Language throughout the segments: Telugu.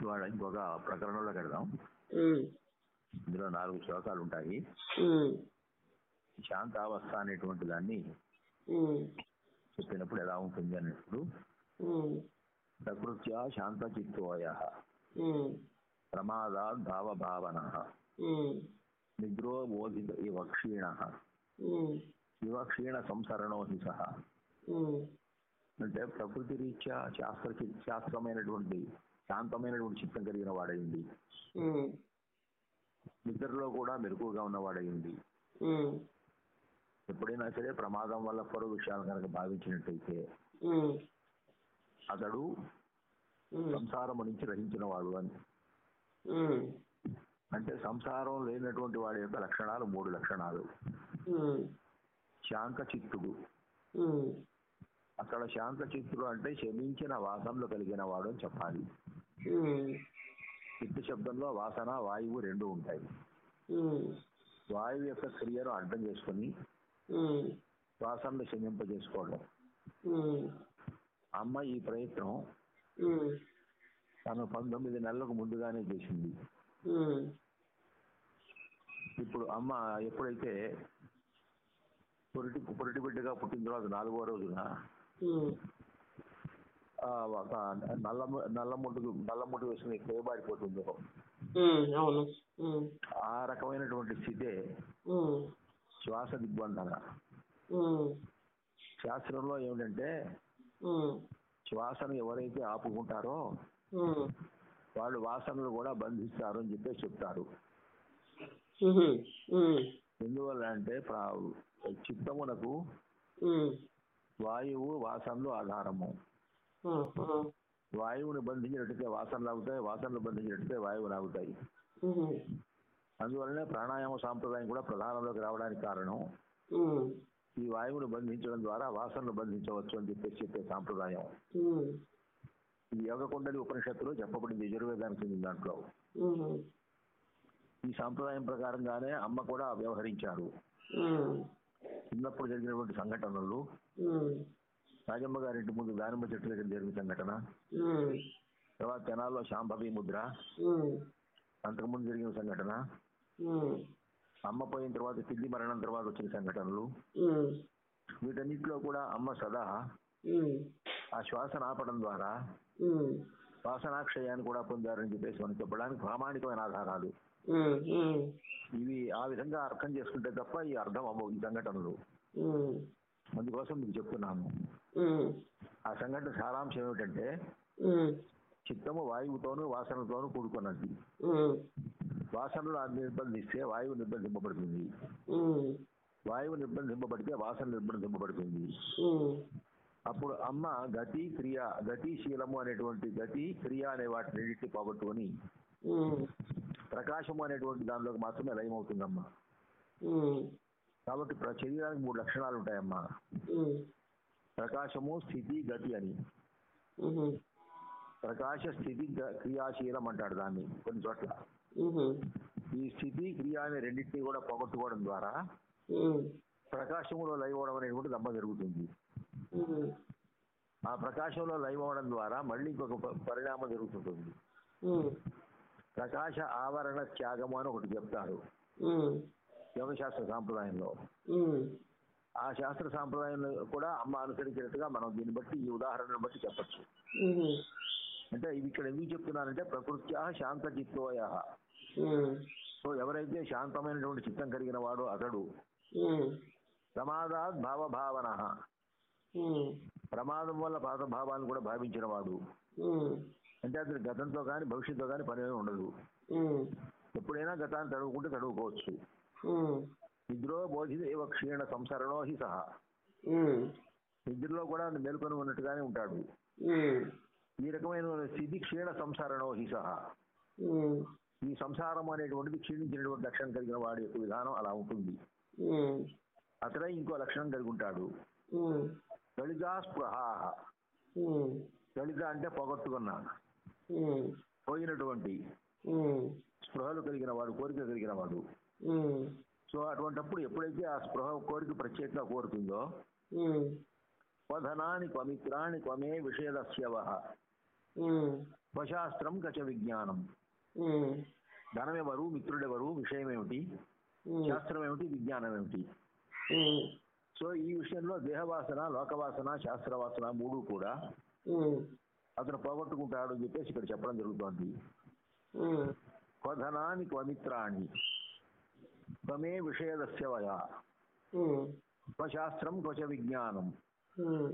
ఇవాళ ఇంకొక ప్రకరణంలో కడదాం ఇందులో నాలుగు శ్లోకాలు ఉంటాయి. శాంతావస్థ అనేటువంటి దాన్ని చెప్పినప్పుడు ఎలా ఉంటుంది అన్నప్పుడు ప్రకృత్యా శాంతచిత్తోయ. ఉమ్, ప్రమాదాద్ భావభావన నిద్రో బోధిత ఇవ క్షీణ. ఇవ క్షీణ సంసరణో హి సహ అంటే ప్రకృతి రీత్యా శాస్త్ర శాస్త్రమైనటువంటి శాంతమైనటువంటి చిత్తం కలిగిన వాడైంది నిద్రలో కూడా మెలకుగా ఉన్నవాడైంది ఎప్పుడైనా సరే ప్రమాదం వల్ల పొర విషయాలు కనుక భావించినట్టయితే అతడు సంసారం నుంచి రహించిన వాడు అని. అంటే సంసారం లేనటువంటి వాడి యొక్క లక్షణాలు మూడు లక్షణాలు. శాంత చిత్తుడు అక్కడ శాంత చిత్తుడు అంటే శమించిన వాసనలు కలిగిన వాడు అని చెప్పాలి. ఉమ్, చిత్తు శబ్దంలో వాసన వాయువు రెండు ఉంటాయి. వాయువు యొక్క క్రియను అర్థం చేసుకుని వాసనలు శమింపజేసుకోవడం అమ్మ ఈ ప్రయత్నం తను పంతొమ్మిది నెలలకు ముందుగానే చేసింది. ఇప్పుడు అమ్మ ఎప్పుడైతే పొరిటి పొరిటి బిడ్డగా పుట్టిన తర్వాత నాలుగో రోజున నల్ల నల్ల ముట్టుకు నల్ల ముట్టు వేసుకుని కోయబారిపోతుందో ఉమ్, అవును. ఆ రకమైనటువంటి స్థితే శ్వాస దిగ్బంధన. శాస్త్రంలో ఏమిటంటే శ్వాసను ఎవరైతే ఆపుకుంటారో వాళ్ళు వాసనలు కూడా బంధిస్తారు అని చెప్పేసి చెప్తారు. ఎందువల్ల అంటే చిత్తమునకు వాయువు వాసనలు ఆధారము. వాయువుని బంధించినట్టుగా వాసనలు ఆగుతాయి వాసనలు బంధించినట్టుగా వాయువులు ఆగుతాయి ఉమ్, అందువల్లనే ప్రాణాయామ సాంప్రదాయం కూడా ప్రధానంలోకి రావడానికి కారణం ఈ వాయువును బంధించడం ద్వారా వాసనలు బంధించవచ్చు అని చెప్పేసి చెప్పే సాంప్రదాయం. ఉమ్, ఈ యోగ కుండలి ఉపనిషత్తులో చెప్పబడింది యజుర్వేదానికి చెందిన దాంట్లో. ఈ సాంప్రదాయం ప్రకారంగానే అమ్మ కూడా వ్యవహరించారు. చిన్నప్పుడు జరిగినటువంటి సంఘటనలు. రాజమ్మ గారింటి ముందు దానిమ్మ చెట్టు దగ్గర జరిగిన సంఘటన. తర్వాత తెనాల్లో శాంభవి ముద్ర. అంతకుముందు జరిగిన సంఘటన. అమ్మ పోయిన తర్వాత పిల్లి మరణం తర్వాత వచ్చిన సంఘటనలు. వీటన్నిటిలో కూడా అమ్మ సదా ఆ శ్వాసను ఆపడం ద్వారా ఉమ్, వాసనాక్షయాన్ని కూడా పొందారని చెప్పేసి మనం చెప్పడానికి ప్రామాణికమైన ఆధారాలు. ఇవి ఆ విధంగా అర్థం చేసుకుంటే తప్ప ఈ అర్థం అవ్వవు ఈ సంఘటనలు అందుకోసం మీకు చెప్తున్నాను. ఆ సంఘటన సారాంశం ఏమిటంటే చిత్తము వాయువుతోనూ వాసనతోనూ కూడుకున్నది. వాసనలు నిర్బంధిస్తే వాయువు నిర్బంధింపబడుతుంది. వాయువు నిర్బంధింపబడితే వాసన నిర్బంధింపబడుతుంది. అప్పుడు అమ్మ గతి క్రియ గతిశీలము అనేటువంటి గతి క్రియ అనే వాటి రెండింటిని పోగొట్టుకొని ఉమ్, ప్రకాశము అనేటువంటి దానిలోకి మాత్రమే లయమవుతుందమ్మా కాబట్టి శరీరానికి మూడు లక్షణాలు ఉంటాయమ్మా. ప్రకాశము స్థితి గతి అని. ప్రకాశ స్థితి క్రియాశీలం అంటాడు దాన్ని కొన్ని చోట్ల. ఈ స్థితి క్రియ అనే రెండింటినీ కూడా పోగొట్టుకోవడం ద్వారా ఉమ్, ప్రకాశములో లయవడం అనేటువంటి దమ్మ జరుగుతుంది. ఆ ప్రకాశంలో లయవడం ద్వారా మళ్ళీ ఇంకొక పరిణామం జరుగుతుంటుంది. ప్రకాశ ఆవరణ త్యాగము అని ఒకటి చెప్తారు. యోగశాస్త్ర సాంప్రదాయంలో. ఆ శాస్త్ర సాంప్రదాయంలో కూడా అమ్మ అనుసరించినట్టుగా మనం దీన్ని బట్టి ఈ ఉదాహరణను బట్టి చెప్పచ్చు. అంటే ఇది ఇక్కడ ఎందుకు చెప్తున్నానంటే ప్రకృత్యా శాంత చిత్తోయ సో ఎవరైతే శాంతమైనటువంటి చిత్తం కలిగిన వాడు అతడు ఉమ్, ప్రమాదాత్ భావభావన. ప్రమాదం వల్ల పాత భావాలను కూడా భావించిన వాడు. అంటే అతని గతంతో కానీ భవిష్యత్తుతో కానీ పని ఉండదు. ఎప్పుడైనా గతాన్ని తడువుకుంటే తడువుకోవచ్చు నిద్రో బోధిత ఏవ క్షీణ సంసరణో హి సహా. నిద్రలో కూడా మేల్కొని ఉన్నట్టుగానే ఉంటాడు. ఈ రకమైన స్థితి క్షీణ సంసారణో హి సహా. ఈ సంసారం అనేటువంటిది క్షీణించినటువంటి లక్షణం కలిగిన వాడి యొక్క విధానం అలా ఉంటుంది. అతడే ఇంకో లక్షణం కలిగి ఉంటాడు. దళితా స్పృహ దళిత అంటే పొగట్టుకున్న. ఉమ్, పోయినటువంటి స్పృహలు కలిగిన వాడు కోరిక కలిగిన వాడు. సో అటువంటప్పుడు ఎప్పుడైతే ఆ స్పృహ కోరిక ప్రత్యేకంగా కోరుతుందో ఉమ్, స్వధనాని క్వమిత్రాణి క్వమే విషయదస్యవ స్వశాస్త్రం గచ విజ్ఞానం. ధనమెవరు మిత్రుడెవరు విషయం ఏమిటి శాస్త్రం ఏమిటి విజ్ఞానం ఏమిటి సో ఈ విషయంలో దేహవాసన లోకవాసన శాస్త్రవాసన మూడు కూడా అతను పోగొట్టుకుంటాడు అని చెప్పేసి ఇక్కడ చెప్పడం జరుగుతోంది. క్వధనాని క్వమిత్రాణి త్వమే విషయదస్య వయ ఉమ్, స్వశాస్త్రం క్వచ విజ్ఞానం. ఉమ్,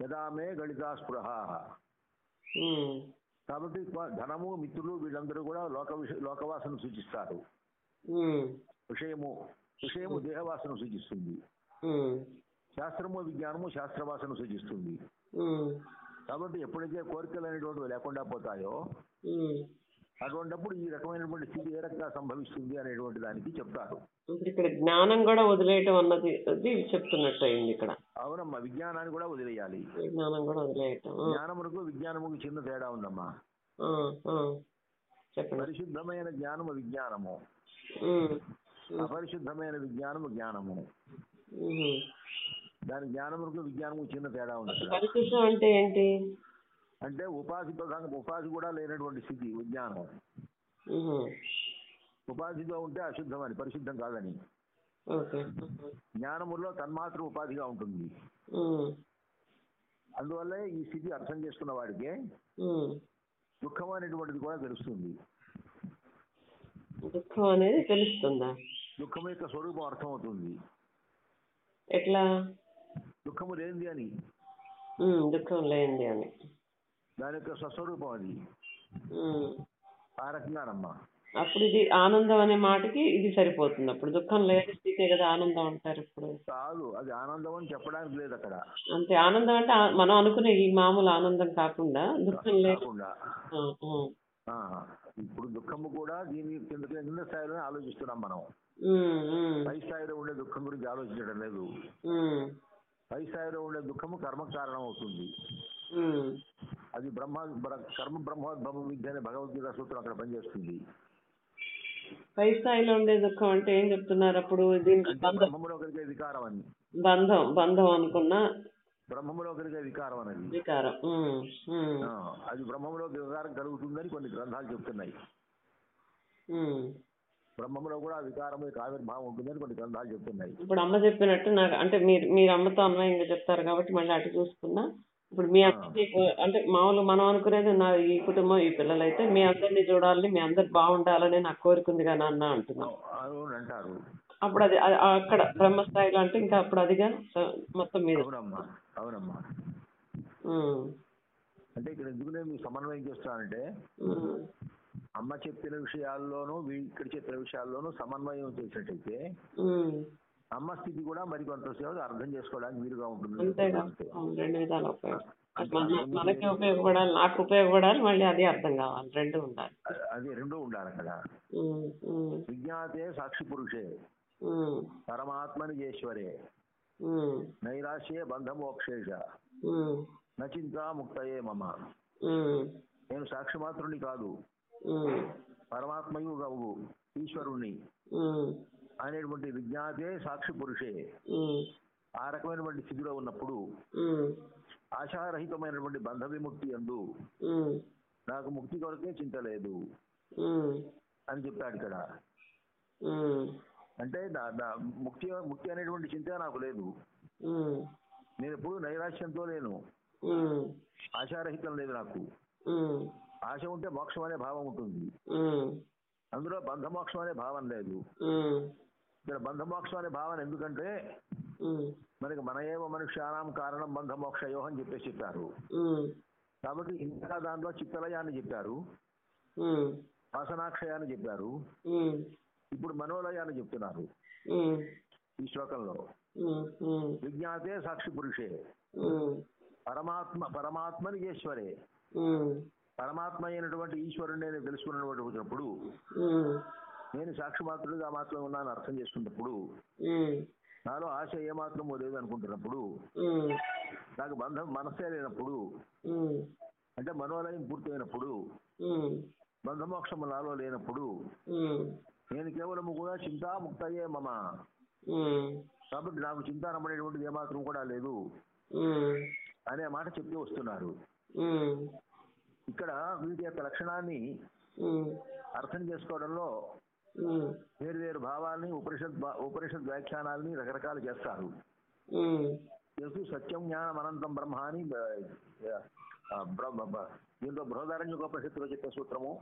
యదా మే గణితా స్పృహ. కాబట్టి ధనము మిత్రులు వీళ్ళందరూ కూడా లోక విష లోకవాసన సూచిస్తారు. విషయము విషయము దేహవాసన సూచిస్తుంది. శాస్త్రము విజ్ఞానము శాస్త్రవాసన సూచిస్తుంది. కాబట్టి ఎప్పుడైతే కోరికలు అనేటువంటివి లేకుండా పోతాయో. అటువంటిప్పుడు ఈ రకమైనటువంటి స్థితి ఏ రకంగా సంభవిస్తుంది అనేటువంటి దానికి చెప్తారు. ఇక్కడ జ్ఞానం కూడా వదిలేయటం అన్నది అది చెప్తున్నట్టు అయింది ఇక్కడ. అవునమ్మా విజ్ఞానాన్ని కూడా వదిలేయాలి. జ్ఞానం కూడా వదిలేయటం జ్ఞానమునకు విజ్ఞానముకు చిన్న తేడా ఉందమ్మా. చెప్పండి. పరిశుద్ధమైన జ్ఞానము విజ్ఞానము. అపరిశుద్ధమైన విజ్ఞానము జ్ఞానము. దాని జ్ఞానమునకు విజ్ఞానము చిన్న తేడా ఉంది. పరిశుద్ధం అంటే ఏంటి? అంటే ఉపాధి ఉపాధి కూడా లేనటువంటి స్థితి విజ్ఞానం. ఉపాధితో ఉంటే అశుద్ధం అని పరిశుద్ధం కాదని. జ్ఞానములో తన్మాత్రం ఉపాధిగా ఉంటుంది. అందువల్లే ఈ స్థితి అర్థం చేసుకున్న వాడికే. దుఃఖం అనేటువంటిది కూడా తెలుస్తుంది. దుఃఖం అనేది తెలుస్తుందా? దుఃఖం యొక్క స్వరూపం అర్థమవుతుంది. ఎట్లా? దుఃఖము లేనిది అని? దుఃఖం లేనిది అని. దాని యొక్క స్వస్వరూపం అది. ఆ రకంగానమ్మా. అప్పుడు ఇది ఆనందం అనే మాటకి ఇది సరిపోతుంది. అప్పుడు దుఃఖం లేని స్థితే కదా ఆనందం అంటారు ఇప్పుడు. కాదు అది ఆనందం అని చెప్పడానికి లేదు అక్కడ. అంతే ఆనందం అంటే మనం అనుకునే ఈ మామూలు ఆనందం కాకుండా దుఃఖం లేదు. ఆ, ఇప్పుడు దుఃఖము కూడా దీని కింద కింద స్థాయిలోనే ఆలోచిస్తున్నాం మనం? పై స్థాయిలో ఉండే దుఃఖం గురించి ఆలోచించడం లేదు. పై స్థాయిలో ఉండే దుఃఖము కర్మ కారణం అవుతుంది. అది బ్రహ్మ బ్ర- కర్మ బ్రహ్మోద్భవ విద్య అనే భగవద్గీత సూత్రం అక్కడ పనిచేస్తుంది. పై స్థాయిలో ఉండే దుఃఖం అంటే ఏం చెప్తున్నారు అప్పుడు? బ్రహ్మములో కలిగే వికారం అని. బంధం బంధం అనుకున్న బ్రహ్మములో కలిగే వికారం అనేది. వికారం. అది బ్రహ్మములో వికారం కలుగుతుందని కొన్ని గ్రంథాలు చెప్తున్నాయి. ఉమ్. బ్రహ్మములో కూడా ఆ వికారం యొక్క ఆవిర్భావం ఉంటుందని కొన్ని గ్రంథాలు చెప్తున్నాయి. ఇప్పుడు అమ్మ చెప్పినట్టు నాకు అంటే మీరు మీరు అమ్మతో అన్వయంగా చెప్తారు కాబట్టి మళ్ళీ అటు చూసుకున్నా. ఇప్పుడు మీ అందరినీ అంటే మామూలు మనం అనుకునేది నా ఈ కుటుంబం ఈ పిల్లలు అయితే మీ అందరినీ చూడాలని మీ అందరు బాగుండాలని నాకు కోరిక ఉంది కానీ అన్న అంటున్నాం. అవును అంటారు. అప్పుడు అది అక్కడ బ్రహ్మస్థాయిలో అంటే ఇంకా అప్పుడు అదిగా మొత్తం మీద. అవునమ్మా అంటే ఇక్కడ ఎందుకు నేను సమన్వయం చేస్తానంటే అమ్మ చెప్పిన విషయాల్లోనూ ఇక్కడ చెప్పిన విషయాల్లోనూ సమన్వయం చేసినట్టయితే. అమ్మ స్థితి కూడా మరి కొంతసేపు అర్థం చేసుకోవడానికి వీలుగా ఉంటుంది. మనకి ఉపయోగపడాలి నాకు ఉపయోగపడాలి మళ్ళీ అది అర్థం కావాలి రెండు ఉండాలి. అది రెండూ ఉండాలి విజ్ఞాతే సాక్షి పురుషే. పరమాత్మని ఈశ్వరే. నైరాశ్యే బంధమోక్షేష. ఉమ్, నచింతా ముక్తయే మమ. నేను సాక్షి మాత్రుని కాదు. పరమాత్మయు గవు ఈశ్వరుణ్ణి. అనేటువంటి విజ్ఞాతే సాక్షి పురుషే. ఆ రకమైనటువంటి స్థితిలో ఉన్నప్పుడు ఆశారహితమైనటువంటి బంధ విముక్తి అందు నాకు ముక్తి కొరకే చింత లేదు. అని చెప్పాడు ఇక్కడ. అంటే ముక్తి ముక్తి అనేటువంటి చింత నాకు లేదు. నేను ఎప్పుడు నైరాశ్యంతో లేను. ఆశారహితం లేదు నాకు. ఆశ ఉంటే మోక్షం అనే భావం ఉంటుంది. అందులో బంధమోక్షం అనే భావం లేదు. ఇక్కడ బంధమోక్షం అనే భావన ఎందుకంటే మనకి మన ఏవ మనుష్యానాం కారణం బంధమోక్షయో అని చెప్పేసి చెప్పారు. కాబట్టి ఇంకా దాంట్లో చిత్తలయాన్ని చెప్పారు. వాసనాక్షయాన్ని చెప్పారు. ఇప్పుడు మనోలయాన్ని చెప్తున్నారు. ఈ శ్లోకంలో. విజ్ఞాతే సాక్షి పురుషే. పరమాత్మ పరమాత్మని ఈశ్వరే పరమాత్మ అయినటువంటి ఈశ్వరుని నేను తెలుసుకున్నటువంటి వచ్చినప్పుడు నేను సాక్షి మాత్రుడిగా మాత్రం ఉన్నాను అర్థం చేసుకున్నప్పుడు నాలో ఆశ ఏమాత్రమో లేదు అనుకుంటున్నప్పుడు నాకు బంధం మనస్సే లేనప్పుడు అంటే మనోలయం పూర్తయినప్పుడు బంధమోక్షము నాలో లేనప్పుడు నేను కేవలము కూడా చింతాముక్తయే మమ. కాబట్టి నాకు చింతానమనేటువంటిది ఏమాత్రం కూడా లేదు అనే మాట చెప్తూ వస్తున్నారు. ఇక్కడ వీటి యొక్క లక్షణాన్ని అర్థం చేసుకోవడంలో వేరు వేరు భావాల్ని ఉపనిషత్ ఉపనిషత్ వ్యాఖ్యానాల్ని రకరకాలు చేస్తారు. చేస్తూ సత్యం జ్ఞానం అనంతం బ్రహ్మ అని దీంట్లో బృహదారణ్యోపనిషత్తులో చెప్పే సూత్రము.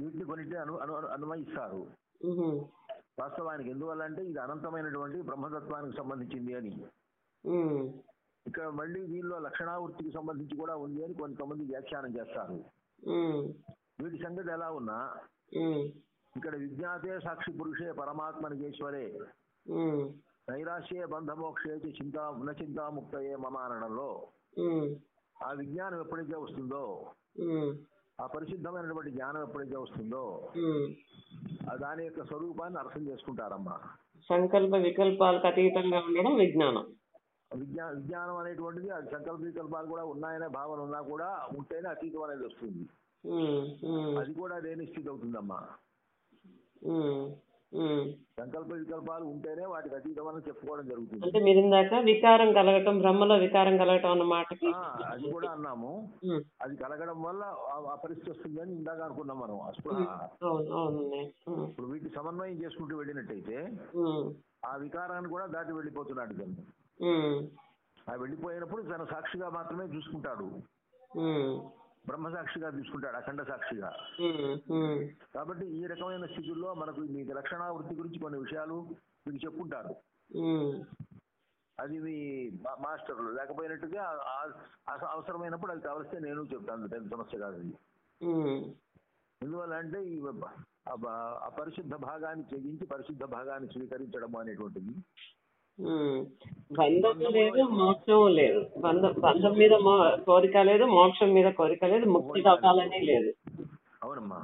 వీటిని కొన్నింటిని అను అను అన్వయిస్తారు. వాస్తవానికి ఎందువల్ల అంటే ఇది అనంతమైనటువంటి బ్రహ్మతత్వానికి సంబంధించింది అని. ఇక్కడ మళ్ళీ దీనిలో లక్షణావృత్తికి సంబంధించి కూడా ఉంది అని కొంతమంది వ్యాఖ్యానం చేస్తారు. వీటి సంగతి ఎలా ఉన్నా ఇక్కడ విజ్ఞాతే సాక్షి పురుషే పరమాత్మ నిజేశ్వరే నైరాశ్యే బంధమోక్షే చింతా న చింతాముక్తయే మమ అనడంలో ఆ విజ్ఞానం ఎప్పుడైతే వస్తుందో ఆ పరిశుద్ధమైనటువంటి జ్ఞానం ఎప్పుడైతే వస్తుందో దాని యొక్క స్వరూపాన్ని అర్థం చేసుకుంటారమ్మా. సంకల్ప వికల్పాలకు అతీతంగా ఉండడం విజ్ఞానం. విజ్ఞా విజ్ఞానం అనేటువంటిది అది సంకల్ప వికల్పాలు కూడా ఉన్నాయనే భావన ఉన్నా కూడా ఉంటేనే అతీతం అనేది వస్తుంది. అది కూడా లేని స్థితి అవుతుందమ్మా. సంకల్ప వికల్పాలు ఉంటేనే వాటికి అతీతం అని చెప్పుకోవడం జరుగుతుంది. అంటే మీరు ఇందాక వికారం కలగటం బ్రహ్మలో వికారం కలగటం అన్న మాటకి ఆ, అది కూడా అన్నాము. అది కలగడం వల్ల ఆ- పరిస్థితి వస్తుంది అని ఇందాక అనుకున్నాం మనం. ఇప్పుడు వీటి సమన్వయం చేసుకుంటూ వెళ్ళినట్టయితే ఆ వికారాన్ని కూడా దాటి వెళ్ళిపోతున్నాడు తను ఉమ్, ఆ వెళ్ళిపోయినప్పుడు తన సాక్షిగా మాత్రమే చూసుకుంటాడు. బ్రహ్మ సాక్షిగా చూసుకుంటాడు అఖండ సాక్షిగా. కాబట్టి ఈ రకమైన స్థితుల్లో మనకు మీకు లక్షణావృత్తి గురించి కొన్ని విషయాలు మీకు చెప్పుంటారు అది మీ మా- మాస్టర్లు. లేకపోయినట్టుగా అవసరమైనప్పుడు అది కావలిస్తే నేను చెప్తాను పెద్ద సమస్య కాదు అది. ఎందువల్ల అంటే ఈ పరిశుద్ధ భాగాన్ని త్యజించి పరిశుద్ధ భాగాన్ని స్వీకరించడం అనేటువంటిది. బంధం లేదు మోక్షం లేదు. బంధం బంధం మీద కోరిక లేదు మోక్షం మీద కోరిక లేదు ముక్తి కావాలని లేదు. అవునమ్మా.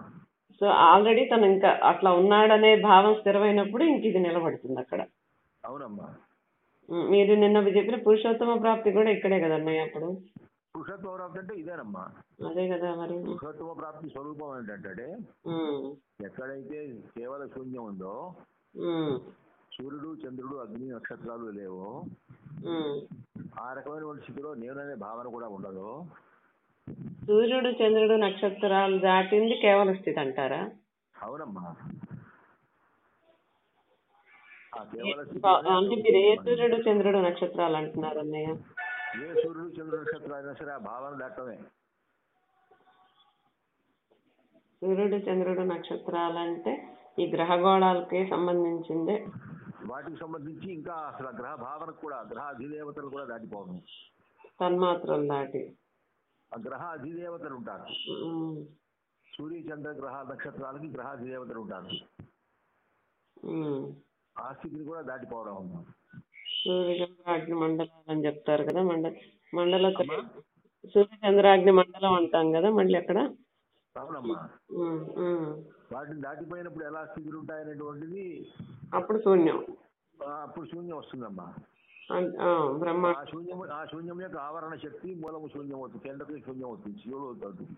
సో ఆల్రెడీ తను ఇంకా అట్లా ఉన్నాడనే భావం స్థిరమైనప్పుడు ఇంక ఇది నిలబడుతుంది అక్కడ. అవునమ్మా. మీరు నిన్న చెప్పిన పురుషోత్తమ ప్రాప్తి కూడా ఇక్కడే కదా అన్నయ్య అప్పుడు? పురుషత్వ ప్రాప్తి అంటే ఇదేనమ్మా. అదే కదా మరి. పురుషోత్తమ ప్రాప్తి స్వరూపం ఏంటంటే ఎక్కడైతే కేవల శూన్యం ఉందో సూర్యుడు చంద్రుడు అగ్ని నక్షత్రాలు లేవో. ఆ రకమైనటువంటి స్థితిలో నేననే భావన కూడా ఉండదు. సూర్యుడు చంద్రుడు నక్షత్రాలు దాటింది కేవల స్థితి అంటారా? అవునమ్మా. అంటే మీరు ఏ సూర్యుడు చంద్రుడు నక్షత్రాలు అంటున్నారు అన్నయ్య? ఏ సూర్యుడు చంద్రుడు నక్షత్రాలు అయినా సరే ఆ భావన దాటమే. సూర్యుడు చంద్రుడు నక్షత్రాలు అంటే ఈ గ్రహగోళాలకి సంబంధించిందే. వాటికి సంబంధించి ఇంకా అసలు గ్రహ భావనకు కూడా గ్రహ అధిదేవతలు కూడా దాటిపోవడం. తన్మాత్రలు దాటి. ఆ గ్రహ అధిదేవతలు ఉంటారు. సూర్య చంద్ర గ్రహ నక్షత్రాలకి గ్రహ అధిదేవతలు ఉంటారు. ఆ స్థితిని కూడా దాటిపోవడం. అమ్మా. సూర్యచంద్రాగ్ని మండలాలు అని చెప్తారు కదా మండల మండల సూర్యచంద్రాగ్ని మండలం అంటాం కదా మళ్ళీ అక్కడ? అవునమ్మా. వాటిని దాటిపోయినప్పుడు ఎలా స్థితులు ఉంటాయనేటువంటిది అప్పుడు శూన్యం. అప్పుడు శూన్యం వస్తుందమ్మా. ఆ, బ్రహ్మ ఆ శూన్యం ఆ శూన్యం యొక్క ఆవరణ శక్తి మూలము శూన్యం అవుతుంది. కేంద్రకి శూన్యం అవుతుంది. శివుడు అవుతుంది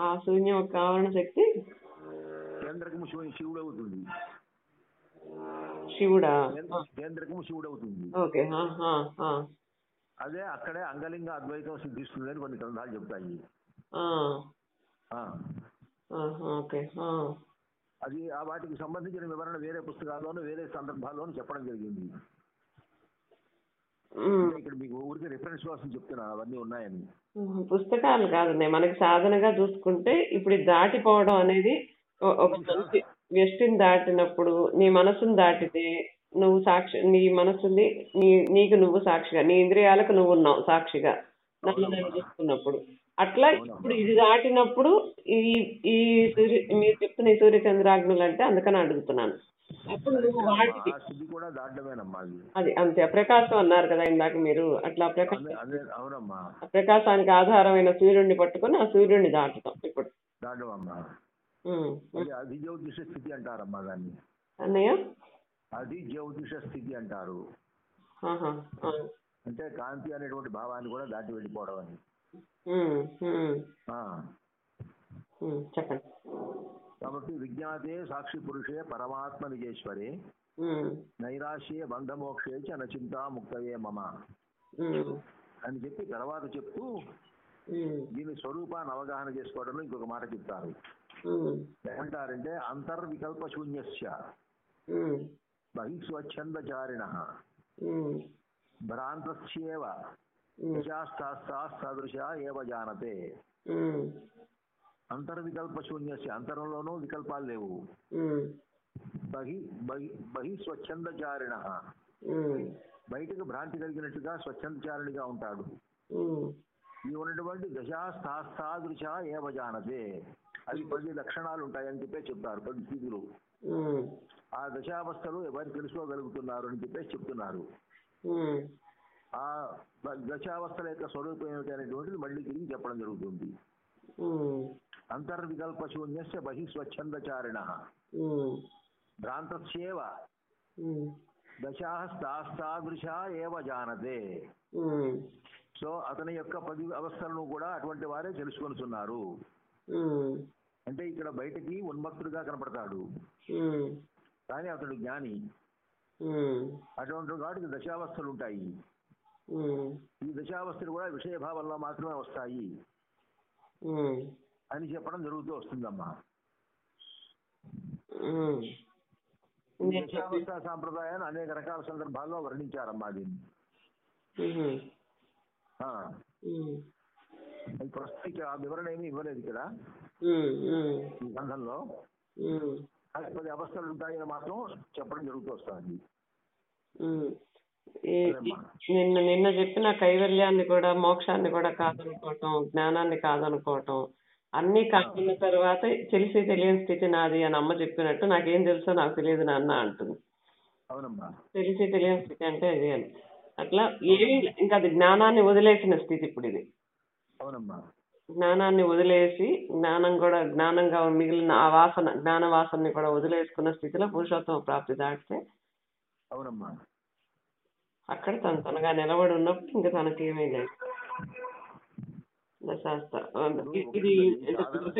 ఆ శూన్యం యొక్క ఆవరణ శక్తి కేంద్రకము శివు శివుడు అవుతుంది. శివుడా? కేంద్ర- కేంద్రకము శివుడు అవుతుంది. ఓకే. అదే అక్కడే అంగలింగ అద్వైతం సిద్ధిస్తుంది అని కొన్ని గ్రంథాలు చెప్తాయి. ఓకే. అది ఆ వాటికి సంబంధించిన వివరణ వేరే పుస్తకాల్లోనూ వేరే సందర్భాల్లోనూ చెప్పడం జరిగింది. ఇక్కడ మీకు ఊరికి రిఫరెన్స్ కోసం చెప్తున్నాను అవన్నీ ఉన్నాయని. పుస్తకాలు కాదండి మనకి సాధనగా చూసుకుంటే ఇప్పుడు దాటిపోవడం అనేది ఒక మంచి దాటినప్పుడు నీ మనసుని దాటితే నువ్వు సాక్షి నీ మనసుని నీ నీకు నువ్వు సాక్షిగా నీ ఇంద్రియాలకు నువ్వు ఉన్నావు సాక్షిగా. నన్ను నేను చూసుకున్నప్పుడు. అట్లా ఇప్పుడు ఇది దాటినప్పుడు ఈ ఈ సూర్య మీరు చెప్తున్న ఈ సూర్య చంద్రాగ్నులు అంటే అందుకని అడుగుతున్నాను. అప్పుడు నువ్వు వాటికి కూడా దాటమేనమ్మా అది. అంతే. ప్రకాశం అన్నారు కదా ఇందాక మీరు. అట్లా ప్రకాశం అవునమ్మా. ప్రకాశానికి ఆధారమైన సూర్యుడిని పట్టుకొని ఆ సూర్యుడిని దాటుతాం ఇప్పుడు. దాటమమ్మా. అది జ్యోతిష స్థితి అంటారమ్మా దాన్ని. అన్నయ్య? అది జ్యోతిష స్థితి అంటారు. అంటే కాంతి అనేటువంటి భావాన్ని కూడా దాటి వెళ్ళిపోవడం అని ఉమ్, ఉమ్, ఆ. ఉమ్, చెప్పండి. కాబట్టి విజ్ఞాతే సాక్షి పురుషే పరమాత్మ నిజేశ్వరే ఉమ్, నైరాశ్యే బంధమోక్షే చ నచింతా ముక్తయే మమ. ఉమ్, అని చెప్పి తర్వాత చెప్తూ ఉమ్, దీని స్వరూపాన్ని అవగాహన చేసుకోవడంలో ఇంకొక మాట చెప్తారు. ఉమ్, ఏమంటారంటే అంతర్వికల్ప శూన్యస్య ఉమ్, బహిస్వచ్ఛందచారిణ. ఉమ్, భ్రాంతస్యేవ ఉమ్, సదృశ ఏవ జానతే. ఉమ్, అంతర్వికల్ప శూన్యస్య అంతరంలోనూ వికల్పాలు లేవు. బహి బహి బహి స్వచ్ఛందచారిణ. బయటకు భ్రాంతి కలిగినట్టుగా స్వచ్ఛందచారిణిగా ఉంటాడు. ఈ ఉన్నటువంటి దశాస్తాస్తాదృశ ఏవ జానతే. అవి పది లక్షణాలు ఉంటాయని చెప్పే చెప్తారు పది స్థితులు. ఆ దశావస్థలు ఎవరు తెలుసుకోగలుగుతున్నారు అని చెప్పేసి చెప్తున్నారు. ఆ దశావస్థల యొక్క స్వరూపం ఏమిటి అనేటువంటిది మళ్ళీ తిరిగి చెప్పడం జరుగుతుంది. అంతర్వికల్ప శూన్యస్య బహి స్వచ్ఛందచారిణ భ్రాంతస్యేవ. ఉమ్, దశాస్తాస్తాదృశ ఏవ జానతే. సో అతని యొక్క పది అవస్థలను కూడా అటువంటి వారే తెలుసుకొనుతున్నారు ఉమ్, అంటే ఇక్కడ బయటకి ఉన్మత్తుడుగా కనపడతాడు. కానీ అతడు జ్ఞాని. అటువంటి వాటికి దశావస్థలు ఉంటాయి ఈ దశావస్థలు కూడా విషయభావంలో మాత్రమే వస్తాయి. అని చెప్పడం జరుగుతూ వస్తుందమ్మా. దశావస్థ సాంప్రదాయాన్ని అనేక రకాల సందర్భాల్లో వర్ణించారమ్మా దీన్ని. ప్రస్తుతం ఆ. వివరణ ఏమీ ఇవ్వలేదు ఇక్కడ. ఈ గ్రంథంలో పది అవస్థలు ఉంటాయని మాత్రం చెప్పడం జరుగుతూ వస్తుంది. నిన్న నిన్న చెప్పిన కైవల్యాన్ని కూడా మోక్షాన్ని కూడా కాదనుకోవటం జ్ఞానాన్ని కాదనుకోవటం అన్ని కాకున్న తర్వాత తెలిసి తెలియని స్థితి నాది అని అమ్మ చెప్పినట్టు నాకేం తెలుసో నాకు తెలియదు నాన్న అంటుంది. అవునమ్మా. తెలిసి తెలియని స్థితి అంటే అది అని. అట్లా ఏమి ఇంకా అది జ్ఞానాన్ని వదిలేసిన స్థితి ఇప్పుడు ఇది. అవునమ్మా. జ్ఞానాన్ని వదిలేసి జ్ఞానం కూడా జ్ఞానంగా మిగిలిన ఆ వాసన జ్ఞాన వాసనని కూడా వదిలేసుకున్న స్థితిలో పురుషోత్తమ ప్రాప్తి దాటితే అవునమ్మా. అక్కడ తను తనగా నిలబడి ఉన్నప్పుడు ఇంకా తనకి ఏమీ లేదు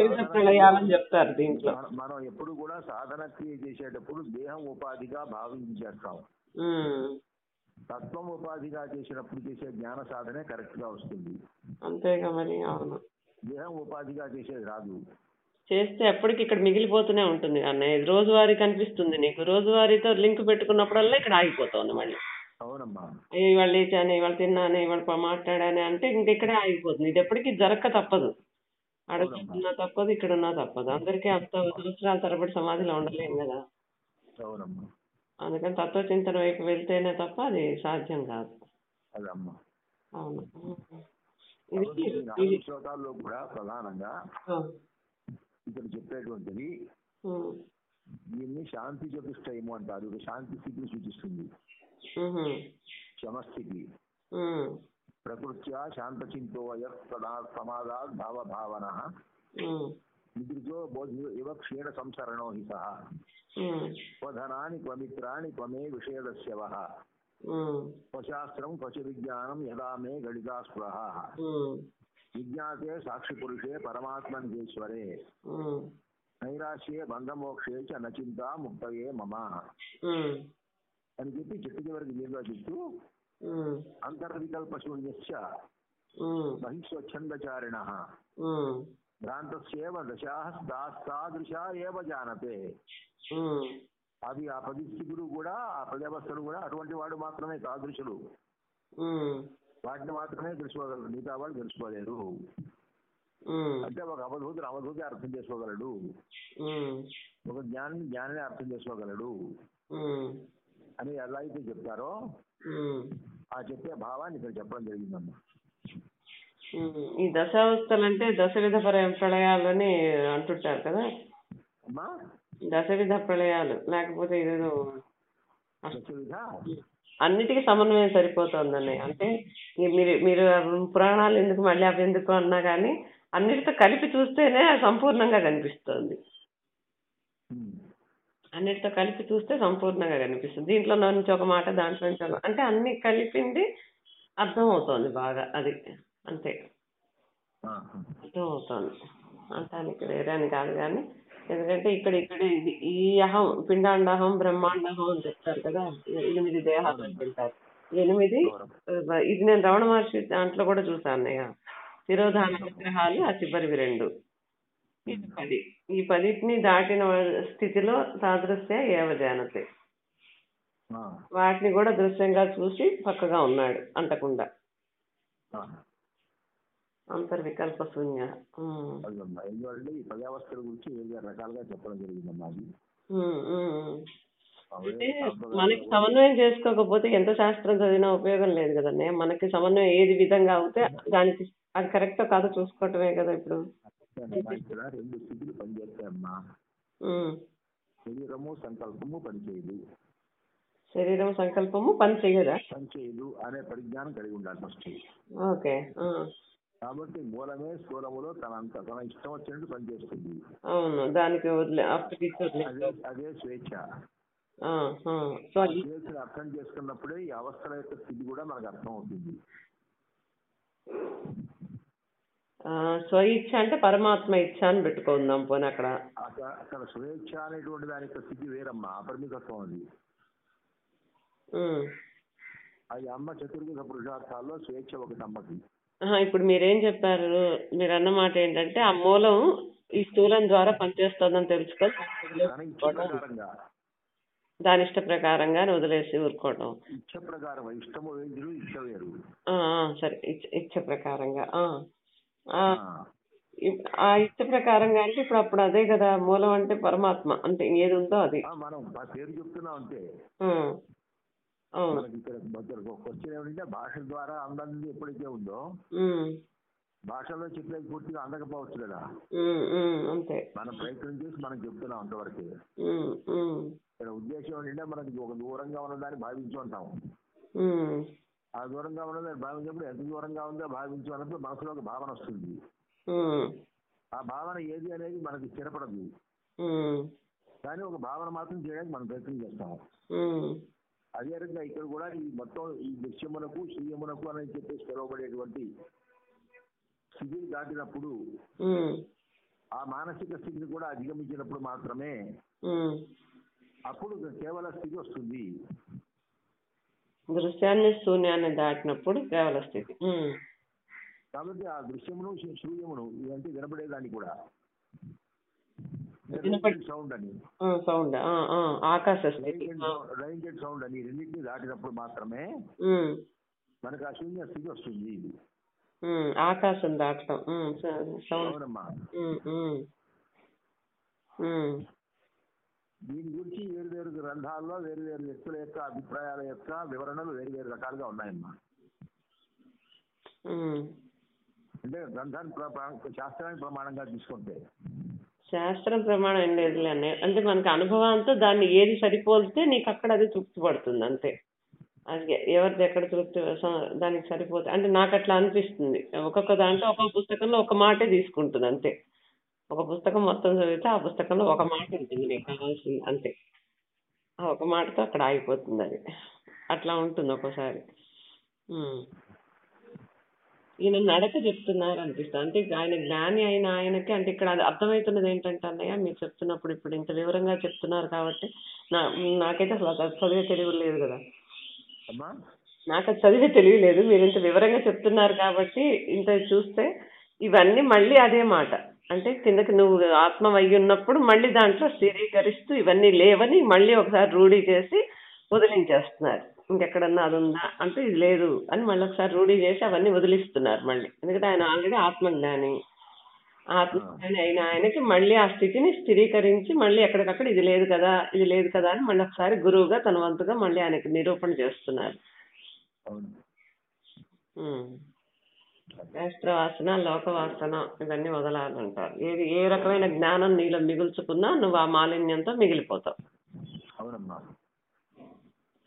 ఇది ప్రళయాలని చెప్తారు దీంట్లో. మనం- ఎప్పుడు కూడా సాధన క్రియ చేసేటప్పుడు దేహం ఉపాధిగా భావించి చేస్తాం ఉమ్, తత్వం ఉపాధిగా చేసినప్పుడు చేసే జ్ఞాన సాధనే కరెక్ట్గా వస్తుంది. అంతేగా మరి అవును. దేహం ఉపాధిగా చేసేది రాదు. చేస్తే ఎప్పటికి ఇక్కడ మిగిలిపోతూనే ఉంటుంది అన్నయ్య. ఇది రోజువారీ కనిపిస్తుంది నీకు. రోజువారీతో లింక్ పెట్టుకున్నప్పుడల్లా ఇక్కడ ఆగిపోతుంది మళ్ళీ అవునమ్మా. ఇవాళ లేచాను ఇవాళ తిన్నాను ఇవాళ ప- మాట్లాడాను అంటే ఇంక ఇక్కడే ఆగిపోతుంది. ఇది ఎప్పటికీ జరగక తప్పదు. అడుగుతున్నా తప్పదు ఇక్కడ ఉన్నా తప్పదు. అందరికీ అంత సంవత్సరాల తరబడి సమాధిలో ఉండలేం కదా. అవునమ్మా. అందుకని తత్వచింతన వైపు వెళ్తేనే తప్ప అది సాధ్యం కాదు. అదమ్మా. అవును. ఇది కాబట్టి ఈ ఇది నాలుగు శ్లోకాల్లో కూడా ప్రధానంగా ఆ, ఇక్కడ చెప్పేటువంటిది దీన్ని శాంతి చతుష్టయము అంటారు. ఇది శాంతి స్థితిని సూచిస్తుంది. ఉమ్, ప్రకృత్యా శాంతచింతో సదా సమాధాత్ భావ భావన నిద్రితో బోధి ఇవ క్షీణ సంసరణో హి సహ. ఉమ్, స్వధనాని క్వమిత్రాని క్వమే విషయదస్యవ క్వచ విజ్ఞానం యదా మే గణితా స్పృహ. విజ్ఞాతే సాక్షి పురుషే పరమాత్మనికేశ్వరే ఉమ్, నైరాశ్యే బంధమోక్షే చ నచింతా ముక్తయే మమ. అని చెప్పి చిట్టు చివరికి దీనిలో చెప్తూ అంతర్వికల్ప శూన్యశ్చ బహిస్వచ్ఛందచారిణ భ్రాంతస్యేవ దశాస్తాదృశా ఏవ జానతే. అవి ఆ పది స్థితులు కూడా ఆ పది అవస్థలు కూడా అటువంటి వాడు మాత్రమే తాదృశులు. ఉమ్, వాటిని మాత్రమే తెలుసుకోగలరు మిగతా వాళ్ళు తెలుసుకోలేరు. అంటే ఒక అవధూతుడు అవధూతి అర్థం చేసుకోగలడు. ఒక జ్ఞాని జ్ఞానిని అర్థం చేసుకోగలడు. అని ఎలా అయితే చెప్తారో. ఆ చెప్పే భావాన్ని ఇక్కడ చెప్పడం జరిగిందమ్మా. ఈ దశావస్థలు అంటే దశవిధ ప్ర- ప్రళయాలని అంటుంటారు కదా? అమ్మా? దశవిధ ప్రళయాలు లేకపోతే ఇదేదో అన్నిటికీ సమన్వయం సరిపోతుంది అన్నయ్య అంటే మీరు మీరు పురాణాలు ఎందుకు మళ్ళీ అవి ఎందుకు అన్నా కానీ అన్నిటితో కలిపి చూస్తేనే సంపూర్ణంగా కనిపిస్తుంది. అన్నిటితో కలిపి చూస్తే సంపూర్ణంగా కనిపిస్తుంది. దీంట్లో నుంచి ఒక మాట దాంట్లో నుంచి ఒక అంటే అన్ని కలిపింది అర్థం అవుతోంది బాగా. అది అంతే. అర్థం అవుతోంది. అంటానికి వేరే అని కాదు కానీ ఎందుకంటే ఇక్కడ ఇక్కడ ఇది ఈ అహం పిండాండహం బ్రహ్మాండహం అని చెప్తారు కదా. ఎనిమిది దేహాలు చెప్తారు ఎనిమిది. ఇది నేను రమణ మహర్షి దాంట్లో కూడా చూసాను అన్నయ్య. తిరోధాన విగ్రహాలు ఆ చివరివి రెండు. ఇది పది. ఈ పదిటిని దాటిన వా- స్థితిలో తాదృశ్య ఏవజానతే ఆ, వాటిని కూడా దృశ్యంగా చూసి పక్కగా ఉన్నాడు అంటకుండా. ఆ. అంతర్వికల్ప శూన్య. ఉమ్. అదమ్మా ఎందుకంటే ఈ పదావస్థల గురించి వేరే రకాలుగా చెప్పడం జరిగిందమ్మా అది ఉమ్, ఉమ్. అవే అంటే సాంప్రదాయాలు మనకి సమన్వయం చేసుకోకపోతే ఎంత శాస్త్రం చదివినా ఉపయోగం లేదు కదండి. మనకి సమన్వయం ఏది విధంగా అవుతే దానికి అది కరెక్ట్ కాదో చూసుకోవటమే కదా ఇప్పుడు. ఇక్కడ రెండు స్థితులు పనిచేస్తాయమ్మా. శరీరము సంకల్పము పనిచేయదు. శరీరం సంకల్పము పని చెయ్యదా పనిచేయదు అనే పరిజ్ఞానం కలిగి ఉండాలి ఫస్ట్ ఓకే. కాబట్టి మూలమే స్థూలములో తన అంత తన ఇష్టం వచ్చినట్టు పనిచేస్తుంది. అవును. దానికి అదే స్వేచ్ఛ. అర్థం చేసుకున్నప్పుడే ఈ అవస్థల యొక్క స్థితి కూడా మనకు అర్థం అవుతుంది ఆ, స్వయిచ్ఛ అంటే పరమాత్మ ఇచ్ఛ అని పెట్టుకుందాం పోనీ అక్కడ. అక్కడ స్వేచ్ఛ అనేటువంటి దాని యొక్క స్థితి వేరమ్మా అపరిమితత్వం అది. అది అమ్మ చతుర్విధ పురుషార్థాల్లో స్వేచ్ఛ ఒకటి అమ్మకి. ఇప్పుడు మీరేం చెప్పారు? మీరు అన్న మాట ఏంటంటే ఆ మూలం ఈ స్థూలం ద్వారా పనిచేస్తుందని తెలుసుకొని ఇచ్చ దాని ఇష్ట ప్రకారంగా. వదిలేసి ఊరుకోవడం ఇచ్చ ప్రకారం ఇష్టము వేరు. ఇచ్చ వేరు సరే ఇచ్చ ఇచ్చ ప్రకారంగా ఆ. ఆ, ఆ, ఇ- ఆ ఇచ్చ ప్రకారంగా అంటే ఇప్పుడు అప్పుడు అదే కదా మూలం అంటే పరమాత్మ అంటే ఏది ఉందో అది. ఆ, మనం ఆ పేరు చెప్తున్నాం ఆ, అవును. మనకి ఇక్కడ క్వశ్చన్ ఏమిటంటే భాష ద్వారా అందంది ఎప్పుడైతే ఉందో ఉమ్, భాషలో చెప్పేది పూర్తిగా అందకపోవచ్చు కదా. ఉమ్, ఉమ్, అంతే. మనం ప్రయత్నం చేసి మనం చెప్తున్నాం అంతవరకు. ఉమ్, ఉమ్, ఇక్కడ ఉద్దేశం ఏంటంటే మనకి ఒక దూరంగా ఉన్నదాన్ని భావించు అంటాం ఉమ్, ఆ దూరంగా ఉన్నదాన్ని భావించినప్పుడు ఎంత దూరంగా ఉందో భావించు అన్నప్పుడు మనసులో ఒక భావన వస్తుంది. ఆ భావన ఏది అనేది మనకి స్థిరపడదు. కానీ ఒక భావన మాత్రం చేయడానికి మనం ప్రయత్నం చేస్తాం. ఉమ్, అదే రకంగా ఇక్కడ కూడా ఈ మొత్తం ఈ దృశ్యమునకు శ్రీయమునకు అని చెప్పేసి పిలువబడేటువంటి స్థితిని దాటినప్పుడు ఆ మానసిక స్థితిని కూడా అధిగమించినప్పుడు మాత్రమే. అప్పుడు కేవల స్థితి వస్తుంది. దృశ్యాన్ని శూన్యాన్ని దాటినప్పుడు కేవల స్థితి. ఉమ్, కాబట్టి ఆ దృశ్యమును శూన్యమును ఇదంటే వినపడేదాన్ని కూడా. సౌండ్ అని. సౌండ్ ఆ, ఆ, ఆకాశ స్థితి. ఆ, రైంజెడ్ సౌండ్ అని రెండింటిని దాటినప్పుడు మాత్రమే ఉమ్, మనకు ఆ శూన్య స్థితి వస్తుంది. ఉమ్, ఆకాశం దాటడం. సౌండ్ అవునమ్మా ఉమ్, ఉమ్, ఉమ్, దీని గురించి వేరు వేరు గ్రంథాల్లో వేరు వేరు వ్యక్తుల యొక్క అభిప్రాయాల యొక్క వివరణలు వేరు వేరు రకాలుగా ఉన్నాయమ్మా. అంటే గ్రంథాన్ని శాస్త్రాన్ని ప్రమాణంగా తీసుకుంటే. శాస్త్రం ప్రమాణం ఏం లేదులే అంటే మనకి అనుభవంతో దాన్ని ఏది సరిపోలితే నీకు అక్కడ అది తృప్తి పడుతుంది అంతే. అది ఎవరిది ఎక్కడ తృప్తి దానికి సరిపోతే అంటే నాకు అట్లా అనిపిస్తుంది. ఒక్కొక్క దాంట్లో ఒక్కొక్క పుస్తకంలో ఒక మాటే తీసుకుంటుంది అంతే. ఒక పుస్తకం మొత్తం చదివితే ఆ పుస్తకంలో ఒక మాట ఉంటుంది నీకు కావాల్సింది అంతే. ఆ ఒక మాటతో అక్కడ ఆగిపోతుంది అది. అట్లా ఉంటుంది ఒక్కోసారి. ఈయన నడక చెప్తున్నారు అనిపిస్తుంది. అంటే ఆయన జ్ఞాని అయిన ఆయనకి అంటే ఇక్కడ అది అర్థమవుతున్నది ఏంటంటే అన్నయ్య మీరు చెప్తున్నప్పుడు ఇప్పుడు ఇంత వివరంగా చెప్తున్నారు కాబట్టి నా నాకైతే అసలు అది చదివే తెలివి లేదు కదా. అమ్మా! నాకు అది చదివే తెలియలేదు మీరు ఇంత వివరంగా చెప్తున్నారు కాబట్టి ఇంత చూస్తే ఇవన్నీ మళ్ళీ అదే మాట. అంటే కిందకి నువ్వు ఆత్మ అయ్యి ఉన్నప్పుడు మళ్ళీ దాంట్లో స్థిరీకరిస్తూ ఇవన్నీ లేవని మళ్ళీ ఒకసారి రూఢీ చేసి వదిలించేస్తున్నారు. ఇంకెక్కడన్నా అది ఉందా అంటే ఇది లేదు అని మళ్ళీ ఒకసారి రూఢీ చేసి అవన్నీ వదిలిస్తున్నారు మళ్ళీ. ఎందుకంటే ఆయన ఆల్రెడీ ఆత్మజ్ఞాని. ఆత్మజ్ఞాని అయిన ఆయనకి మళ్ళీ ఆ స్థితిని స్థిరీకరించి మళ్ళీ ఎక్కడికక్కడ ఇది లేదు కదా ఇది లేదు కదా అని మళ్ళీ ఒకసారి గురువుగా తన వంతుగా మళ్ళీ ఆయనకి నిరూపణ చేస్తున్నారు. శాస్త్ర వాసన లోక వాసన ఇవన్నీ వదలాలంటారు. ఏది ఏ రకమైన జ్ఞానం నీలో మిగుల్చుకున్నా నువ్వు ఆ మాలిన్యంతో మిగిలిపోతావు. అవునమ్మా.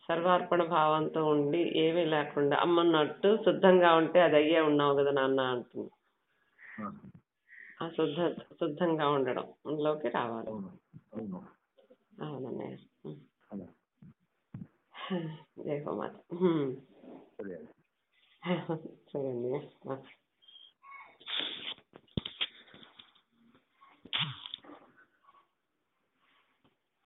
సర్వార్పణ భావంతో ఉండి ఏమీ లేకుండా అమ్మన్నట్టు శుద్ధంగా ఉంటే అది అయ్యే ఉన్నావు కదా నాన్న అంటుంది. ఆ, శుద్ధ శుద్ధంగా ఉండడం అందులోకి రావాలి. అవును అవును. అవునన్నయ్య ఉమ్. అలా. జై హోమాత ఉమ్. సరే సరే అన్నయ్య ఆ.